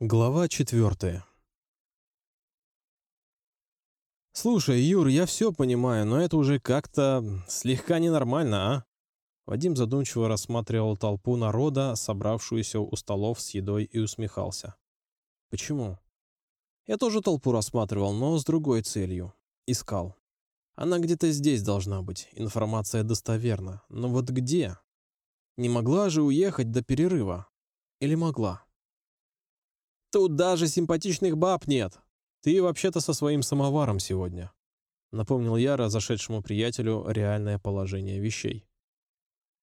Глава четвертая. «Слушай, Юр, я все понимаю, но это уже как-то слегка ненормально, а?» Вадим задумчиво рассматривал толпу народа, собравшуюся у столов с едой, и усмехался. «Почему?» «Я тоже толпу рассматривал, но с другой целью. Искал. Она где-то здесь должна быть, информация достоверна. Но вот где? Не могла же уехать до перерыва? Или могла?» Тут даже симпатичных баб нет. Ты вообще-то со своим самоваром сегодня. Напомнил я разошедшему приятелю реальное положение вещей.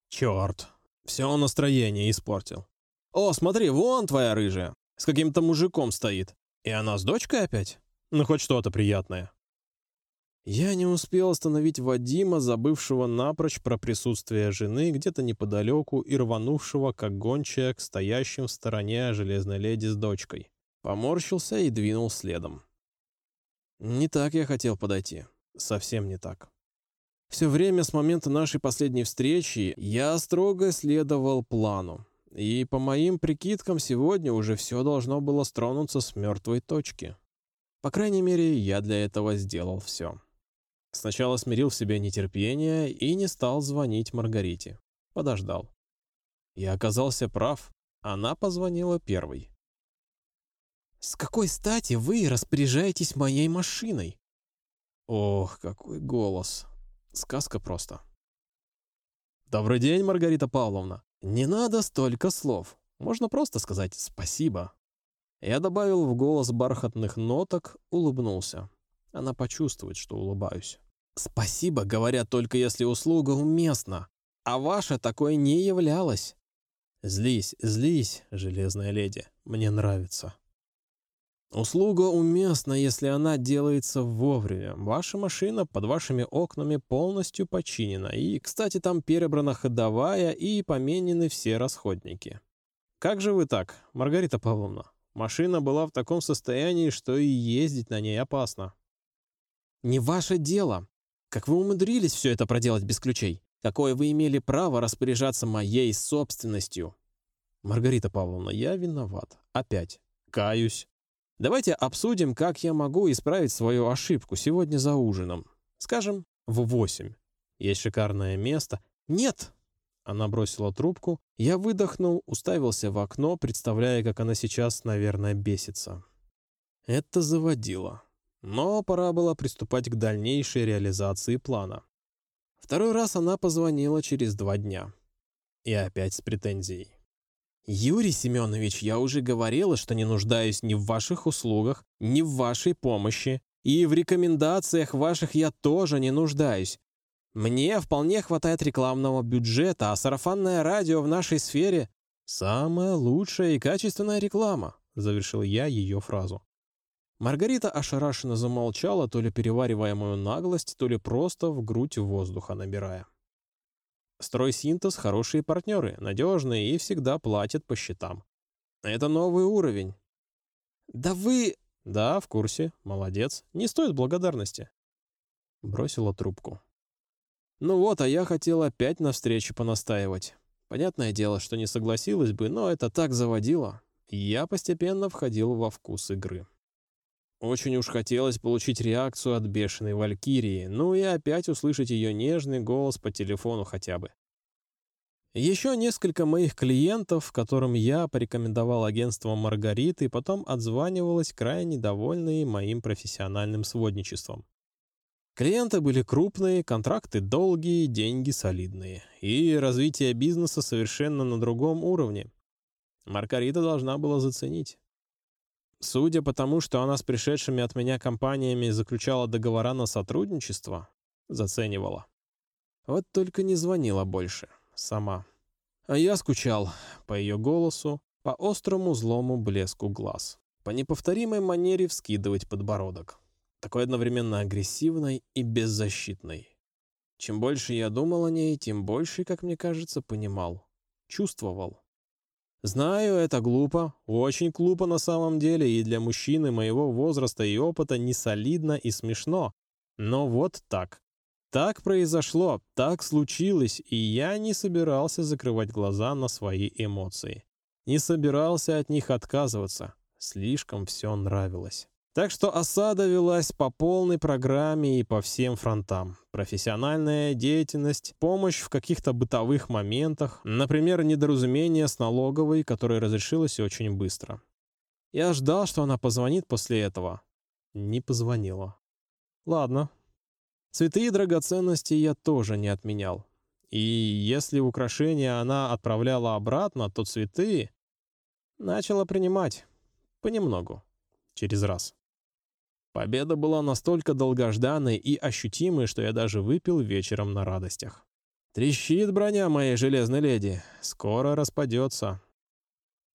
Черт, все настроение испортил. О, смотри, вон твоя рыжая. С каким-то мужиком стоит. И она с дочкой опять? Ну, хоть что-то приятное. Я не успел остановить Вадима, забывшего напрочь про присутствие жены где-то неподалеку и рванувшего, как гончая, к стоящим в стороне железной леди с дочкой. Поморщился и двинул следом. Не так я хотел подойти. Совсем не так. Все время с момента нашей последней встречи я строго следовал плану. И по моим прикидкам, сегодня уже все должно было стронуться с мертвой точки. По крайней мере, я для этого сделал все. Сначала смирил в себе нетерпение и не стал звонить Маргарите. Подождал. Я оказался прав. Она позвонила первой. «С какой стати вы распоряжаетесь моей машиной?» Ох, какой голос. Сказка просто. «Добрый день, Маргарита Павловна. Не надо столько слов. Можно просто сказать «спасибо». Я добавил в голос бархатных ноток, улыбнулся. Она почувствует, что улыбаюсь. Спасибо, говорят только если услуга уместна, а ваша такой не являлась. Злись, злись, железная леди, мне нравится. Услуга уместна, если она делается вовремя. Ваша машина под вашими окнами полностью починена, и, кстати, там перебрана ходовая и поменены все расходники. Как же вы так, Маргарита Павловна? Машина была в таком состоянии, что и ездить на ней опасно. Не ваше дело. Как вы умудрились все это проделать без ключей? Какое вы имели право распоряжаться моей собственностью? Маргарита Павловна, я виноват. Опять. Каюсь. Давайте обсудим, как я могу исправить свою ошибку сегодня за ужином. Скажем, в восемь. Есть шикарное место. Нет! Она бросила трубку. Я выдохнул, уставился в окно, представляя, как она сейчас, наверное, бесится. Это заводило. Но пора было приступать к дальнейшей реализации плана. Второй раз она позвонила через два дня. И опять с претензией. «Юрий Семенович, я уже говорила, что не нуждаюсь ни в ваших услугах, ни в вашей помощи. И в рекомендациях ваших я тоже не нуждаюсь. Мне вполне хватает рекламного бюджета, а сарафанное радио в нашей сфере — самая лучшая и качественная реклама», — завершил я ее фразу. Маргарита ошарашенно замолчала, то ли переваривая мою наглость, то ли просто в грудь воздуха набирая. Стройсинтез – хорошие партнеры, надежные и всегда платят по счетам. Это новый уровень. Да вы... Да, в курсе. Молодец. Не стоит благодарности. Бросила трубку. Ну вот, а я хотел опять на встрече понастаивать. Понятное дело, что не согласилась бы, но это так заводило. Я постепенно входил во вкус игры. Очень уж хотелось получить реакцию от бешеной валькирии, ну и опять услышать ее нежный голос по телефону хотя бы. Еще несколько моих клиентов, которым я порекомендовал агентство Маргариты, потом отзванивалось крайне довольные моим профессиональным сводничеством. Клиенты были крупные, контракты долгие, деньги солидные. И развитие бизнеса совершенно на другом уровне. Маргарита должна была заценить. Судя по тому, что она с пришедшими от меня компаниями заключала договора на сотрудничество, заценивала. Вот только не звонила больше, сама. А я скучал по ее голосу, по острому злому блеску глаз, по неповторимой манере вскидывать подбородок, такой одновременно агрессивной и беззащитной. Чем больше я думал о ней, тем больше, как мне кажется, понимал, чувствовал. Знаю, это глупо, очень глупо на самом деле, и для мужчины моего возраста и опыта не солидно и смешно. Но вот так. Так произошло, так случилось, и я не собирался закрывать глаза на свои эмоции. Не собирался от них отказываться. Слишком все нравилось. Так что осада велась по полной программе и по всем фронтам. Профессиональная деятельность, помощь в каких-то бытовых моментах, например, недоразумение с налоговой, которое разрешилось очень быстро. Я ждал, что она позвонит после этого. Не позвонила. Ладно. Цветы и драгоценности я тоже не отменял. И если украшения она отправляла обратно, то цветы начала принимать. Понемногу. Через раз. Победа была настолько долгожданной и ощутимой, что я даже выпил вечером на радостях. Трещит броня моей железной леди. Скоро распадется.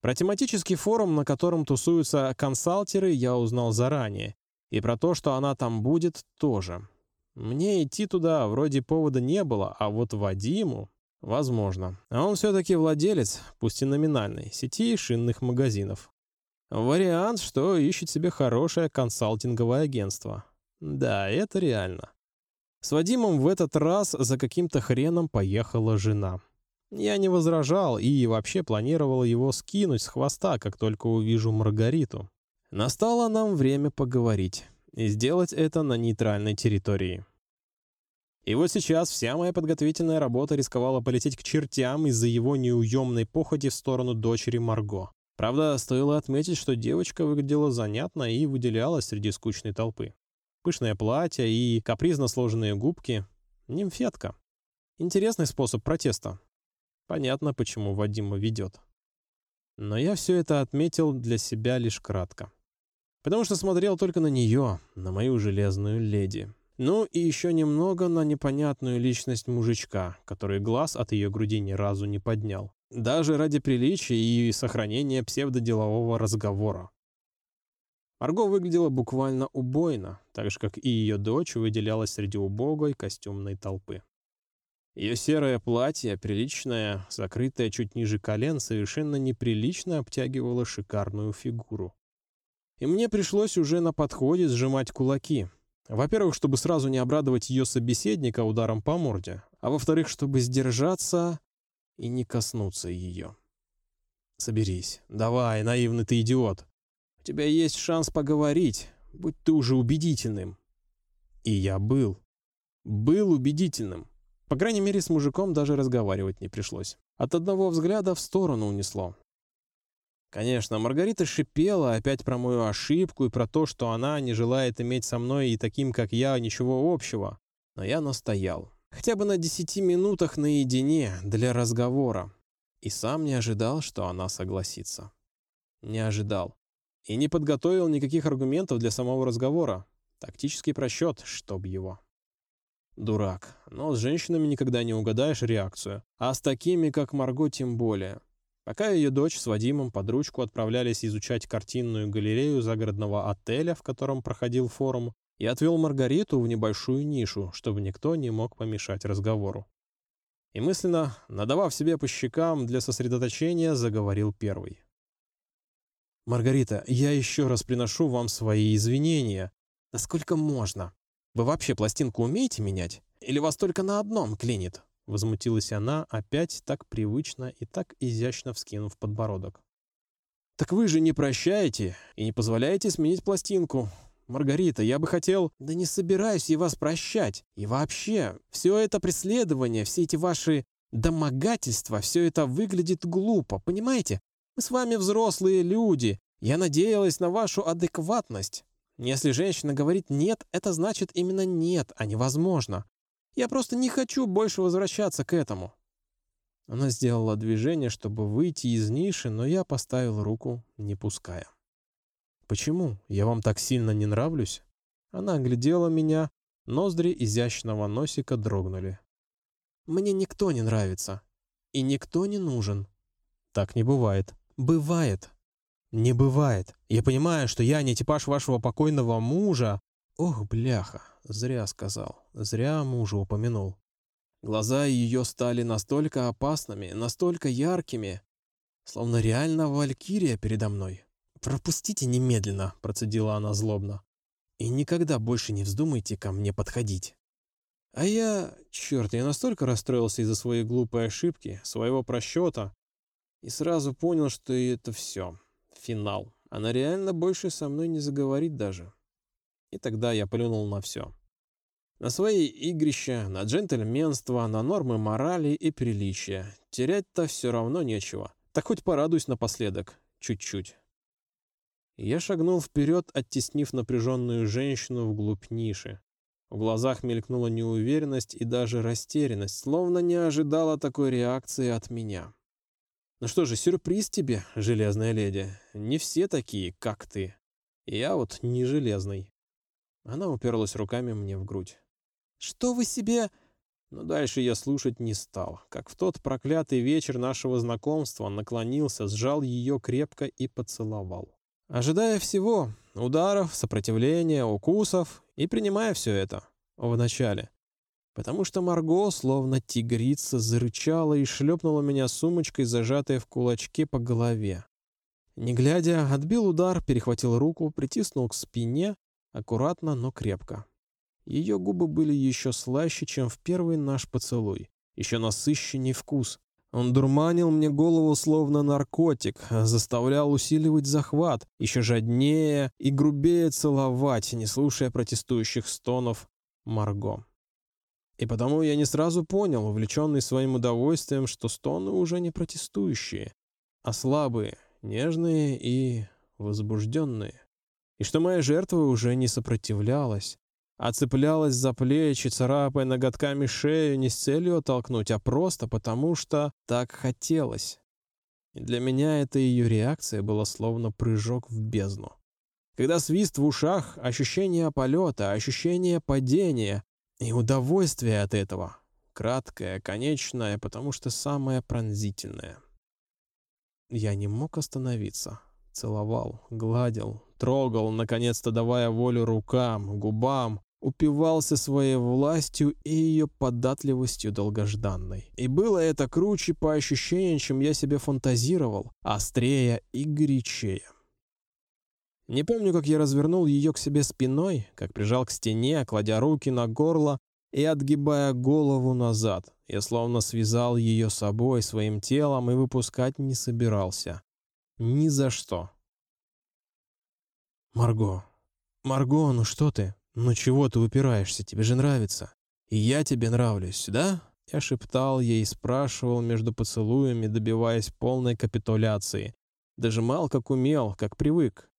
Про тематический форум, на котором тусуются консалтеры, я узнал заранее. И про то, что она там будет, тоже. Мне идти туда вроде повода не было, а вот Вадиму... Возможно. А он все-таки владелец, пусть и номинальной, сети шинных магазинов. Вариант, что ищет себе хорошее консалтинговое агентство. Да, это реально. С Вадимом в этот раз за каким-то хреном поехала жена. Я не возражал и вообще планировал его скинуть с хвоста, как только увижу Маргариту. Настало нам время поговорить и сделать это на нейтральной территории. И вот сейчас вся моя подготовительная работа рисковала полететь к чертям из-за его неуемной походи в сторону дочери Марго. Правда, стоило отметить, что девочка выглядела занятно и выделялась среди скучной толпы. Пышное платье и капризно сложенные губки. Нимфетка. Интересный способ протеста. Понятно, почему Вадима ведет. Но я все это отметил для себя лишь кратко. Потому что смотрел только на нее, на мою железную леди. Ну и еще немного на непонятную личность мужичка, который глаз от ее груди ни разу не поднял. Даже ради приличия и сохранения псевдоделового разговора. Марго выглядела буквально убойно, так же, как и ее дочь выделялась среди убогой костюмной толпы. Ее серое платье, приличное, закрытое чуть ниже колен, совершенно неприлично обтягивало шикарную фигуру. И мне пришлось уже на подходе сжимать кулаки. Во-первых, чтобы сразу не обрадовать ее собеседника ударом по морде, а во-вторых, чтобы сдержаться и не коснуться ее. Соберись. Давай, наивный ты идиот. У тебя есть шанс поговорить, будь ты уже убедительным. И я был. Был убедительным. По крайней мере, с мужиком даже разговаривать не пришлось. От одного взгляда в сторону унесло. Конечно, Маргарита шипела опять про мою ошибку и про то, что она не желает иметь со мной и таким, как я, ничего общего. Но я настоял. Хотя бы на десяти минутах наедине для разговора. И сам не ожидал, что она согласится. Не ожидал. И не подготовил никаких аргументов для самого разговора. Тактический просчет, чтоб его. Дурак. Но с женщинами никогда не угадаешь реакцию. А с такими, как Марго, тем более. Пока ее дочь с Вадимом под ручку отправлялись изучать картинную галерею загородного отеля, в котором проходил форум, и отвел Маргариту в небольшую нишу, чтобы никто не мог помешать разговору. И мысленно, надавав себе по щекам для сосредоточения, заговорил первый. «Маргарита, я еще раз приношу вам свои извинения. Насколько можно? Вы вообще пластинку умеете менять? Или вас только на одном клинит?» Возмутилась она, опять так привычно и так изящно вскинув подбородок. «Так вы же не прощаете и не позволяете сменить пластинку. Маргарита, я бы хотел... Да не собираюсь я вас прощать. И вообще, все это преследование, все эти ваши домогательства, все это выглядит глупо, понимаете? Мы с вами взрослые люди. Я надеялась на вашу адекватность. Если женщина говорит «нет», это значит именно «нет», а невозможно. Я просто не хочу больше возвращаться к этому». Она сделала движение, чтобы выйти из ниши, но я поставил руку, не пуская. «Почему? Я вам так сильно не нравлюсь?» Она оглядела меня, ноздри изящного носика дрогнули. «Мне никто не нравится. И никто не нужен». «Так не бывает». «Бывает». «Не бывает. Я понимаю, что я не типаж вашего покойного мужа». «Ох, бляха, зря сказал. Зря мужа упомянул». Глаза ее стали настолько опасными, настолько яркими, словно реально валькирия передо мной. «Пропустите немедленно», — процедила она злобно. «И никогда больше не вздумайте ко мне подходить». А я, черт, я настолько расстроился из-за своей глупой ошибки, своего просчета, и сразу понял, что это все. Финал. Она реально больше со мной не заговорит даже. И тогда я плюнул на все. На свои игрища, на джентльменство, на нормы морали и приличия. Терять-то все равно нечего. Так хоть порадуюсь напоследок. Чуть-чуть. Я шагнул вперед, оттеснив напряженную женщину вглубь ниши. В глазах мелькнула неуверенность и даже растерянность, словно не ожидала такой реакции от меня. «Ну что же, сюрприз тебе, железная леди. Не все такие, как ты. Я вот не железный». Она уперлась руками мне в грудь. «Что вы себе...» Но дальше я слушать не стал. Как в тот проклятый вечер нашего знакомства наклонился, сжал ее крепко и поцеловал. Ожидая всего, ударов, сопротивления, укусов, и принимая все это вначале. Потому что Марго, словно тигрица, зарычала и шлепнула меня сумочкой, зажатой в кулачке по голове. Не глядя, отбил удар, перехватил руку, притиснул к спине, аккуратно, но крепко. Ее губы были еще слаще, чем в первый наш поцелуй, еще насыщенней вкус, он дурманил мне голову словно наркотик, заставлял усиливать захват, еще жаднее и грубее целовать, не слушая протестующих стонов Марго. И потому я не сразу понял, увлеченный своим удовольствием, что стоны уже не протестующие, а слабые, нежные и возбужденные. И что моя жертва уже не сопротивлялась, а цеплялась за плечи, царапая ноготками шею не с целью оттолкнуть, а просто потому, что так хотелось. И для меня эта ее реакция была словно прыжок в бездну. Когда свист в ушах, ощущение полета, ощущение падения и удовольствие от этого. Краткое, конечное, потому что самое пронзительное. Я не мог остановиться. Целовал, гладил, трогал, наконец-то давая волю рукам, губам, упивался своей властью и ее податливостью долгожданной. И было это круче по ощущениям, чем я себе фантазировал, острее и горячее. Не помню, как я развернул ее к себе спиной, как прижал к стене, кладя руки на горло и отгибая голову назад. Я словно связал ее собой, своим телом и выпускать не собирался. Ни за что. «Марго! Марго, ну что ты?» «Ну чего ты упираешься? Тебе же нравится. И я тебе нравлюсь, да?» Я шептал ей, спрашивал между поцелуями, добиваясь полной капитуляции. Дожимал, как умел, как привык.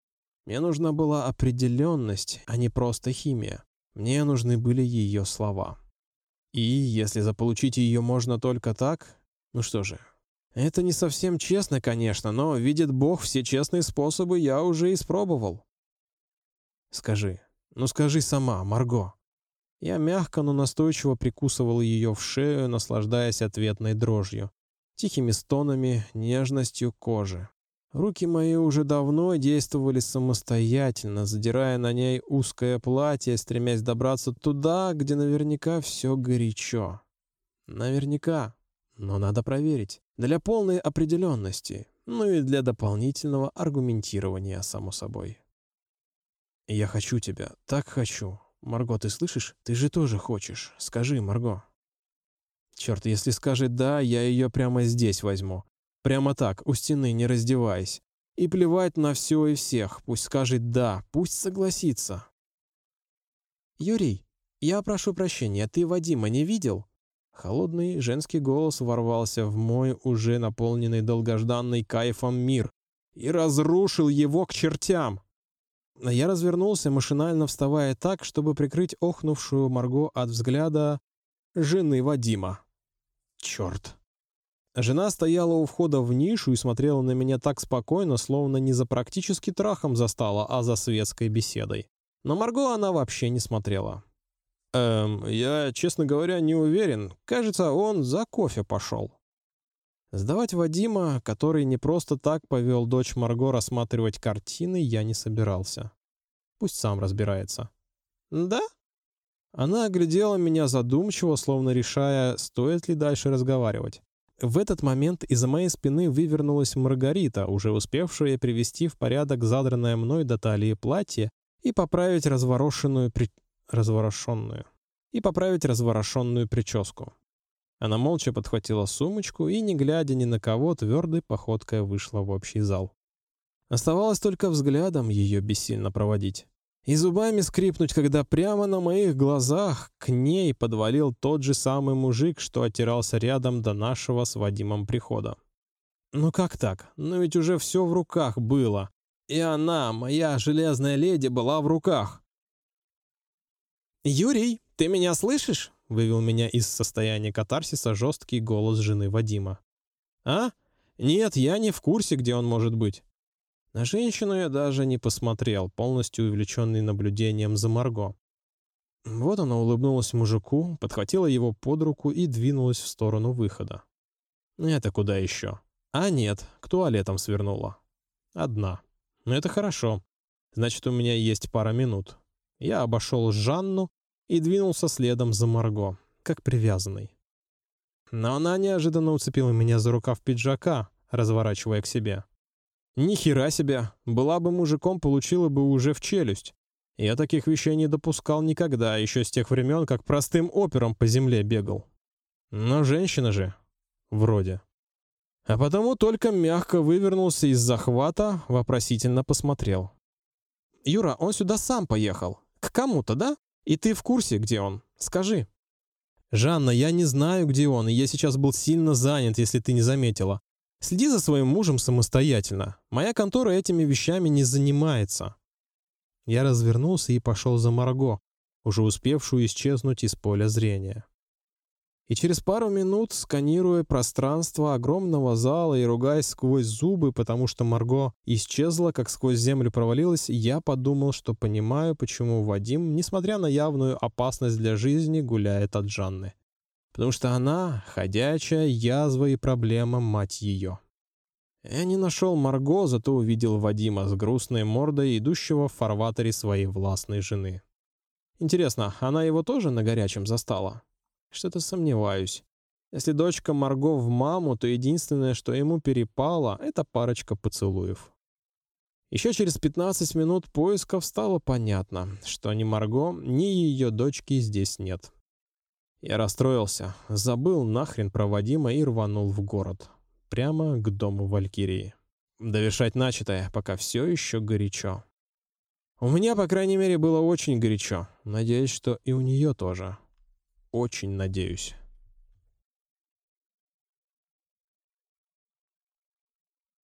Мне нужна была определенность, а не просто химия. Мне нужны были ее слова. И если заполучить ее можно только так, ну что же, это не совсем честно, конечно, но, видит Бог, все честные способы я уже испробовал. Скажи, ну скажи сама, Марго. Я мягко, но настойчиво прикусывал ее в шею, наслаждаясь ответной дрожью, тихими стонами, нежностью кожи. Руки мои уже давно действовали самостоятельно, задирая на ней узкое платье, стремясь добраться туда, где наверняка все горячо. Наверняка, но надо проверить. Для полной определенности, ну и для дополнительного аргументирования, само собой. «Я хочу тебя, так хочу. Марго, ты слышишь? Ты же тоже хочешь. Скажи, Марго». Черт, если скажет «да», я ее прямо здесь возьму. Прямо так, у стены, не раздеваясь. И плевать на все и всех. Пусть скажет «да», пусть согласится. «Юрий, я прошу прощения, ты Вадима не видел?» Холодный женский голос ворвался в мой уже наполненный долгожданный кайфом мир и разрушил его к чертям. Я развернулся, машинально вставая так, чтобы прикрыть охнувшую Марго от взгляда жены Вадима. Черт. Жена стояла у входа в нишу и смотрела на меня так спокойно, словно не за практически трахом застала, а за светской беседой. На Марго она вообще не смотрела. «Эм, я, честно говоря, не уверен. Кажется, он за кофе пошел». Сдавать Вадима, который не просто так повел дочь Марго рассматривать картины, я не собирался. Пусть сам разбирается. «Да?» Она оглядела меня задумчиво, словно решая, стоит ли дальше разговаривать. В этот момент из-за моей спины вывернулась Маргарита, уже успевшая привести в порядок задранное мной до талии платье и поправить разворошенную при... разворошенную и поправить разворошенную прическу. Она молча подхватила сумочку и, не глядя ни на кого, твердой походкой вышла в общий зал. Оставалось только взглядом ее бессильно проводить. И зубами скрипнуть, когда прямо на моих глазах к ней подвалил тот же самый мужик, что отирался рядом до нашего с Вадимом прихода. Ну как так? Ну ведь уже все в руках было. И она, моя железная леди, была в руках. «Юрий, ты меня слышишь?» — вывел меня из состояния катарсиса жесткий голос жены Вадима. «А? Нет, я не в курсе, где он может быть». На женщину я даже не посмотрел, полностью увлеченный наблюдением за Марго. Вот она улыбнулась мужику, подхватила его под руку и двинулась в сторону выхода. Это куда еще? А нет, к туалетам свернула. Одна. Но это хорошо. Значит, у меня есть пара минут. Я обошел Жанну и двинулся следом за Марго, как привязанный. Но она неожиданно уцепила меня за рукав пиджака, разворачивая к себе. Ни хера себе, была бы мужиком, получила бы уже в челюсть. Я таких вещей не допускал никогда, еще с тех времен, как простым опером по земле бегал. Но женщина же. Вроде. А потому только мягко вывернулся из захвата, вопросительно посмотрел. «Юра, он сюда сам поехал. К кому-то, да? И ты в курсе, где он? Скажи». «Жанна, я не знаю, где он, и я сейчас был сильно занят, если ты не заметила. Следи за своим мужем самостоятельно. Моя контора этими вещами не занимается». Я развернулся и пошел за Марго, уже успевшую исчезнуть из поля зрения. И через пару минут, сканируя пространство огромного зала и ругаясь сквозь зубы, потому что Марго исчезла, как сквозь землю провалилась, я подумал, что понимаю, почему Вадим, несмотря на явную опасность для жизни, гуляет от Жанны. Потому что она — ходячая язва и проблема, мать ее. Я не нашел Марго, зато увидел Вадима с грустной мордой, идущего в фарватере своей властной жены. Интересно, она его тоже на горячем застала? Что-то сомневаюсь. Если дочка Марго в маму, то единственное, что ему перепало, это парочка поцелуев. Еще через 15 минут поисков стало понятно, что ни Марго, ни ее дочки здесь нет. Я расстроился, забыл нахрен про Вадима и рванул в город. Прямо к дому Валькирии. Довершать начатое, пока все еще горячо. У меня, по крайней мере, было очень горячо. Надеюсь, что и у нее тоже очень надеюсь.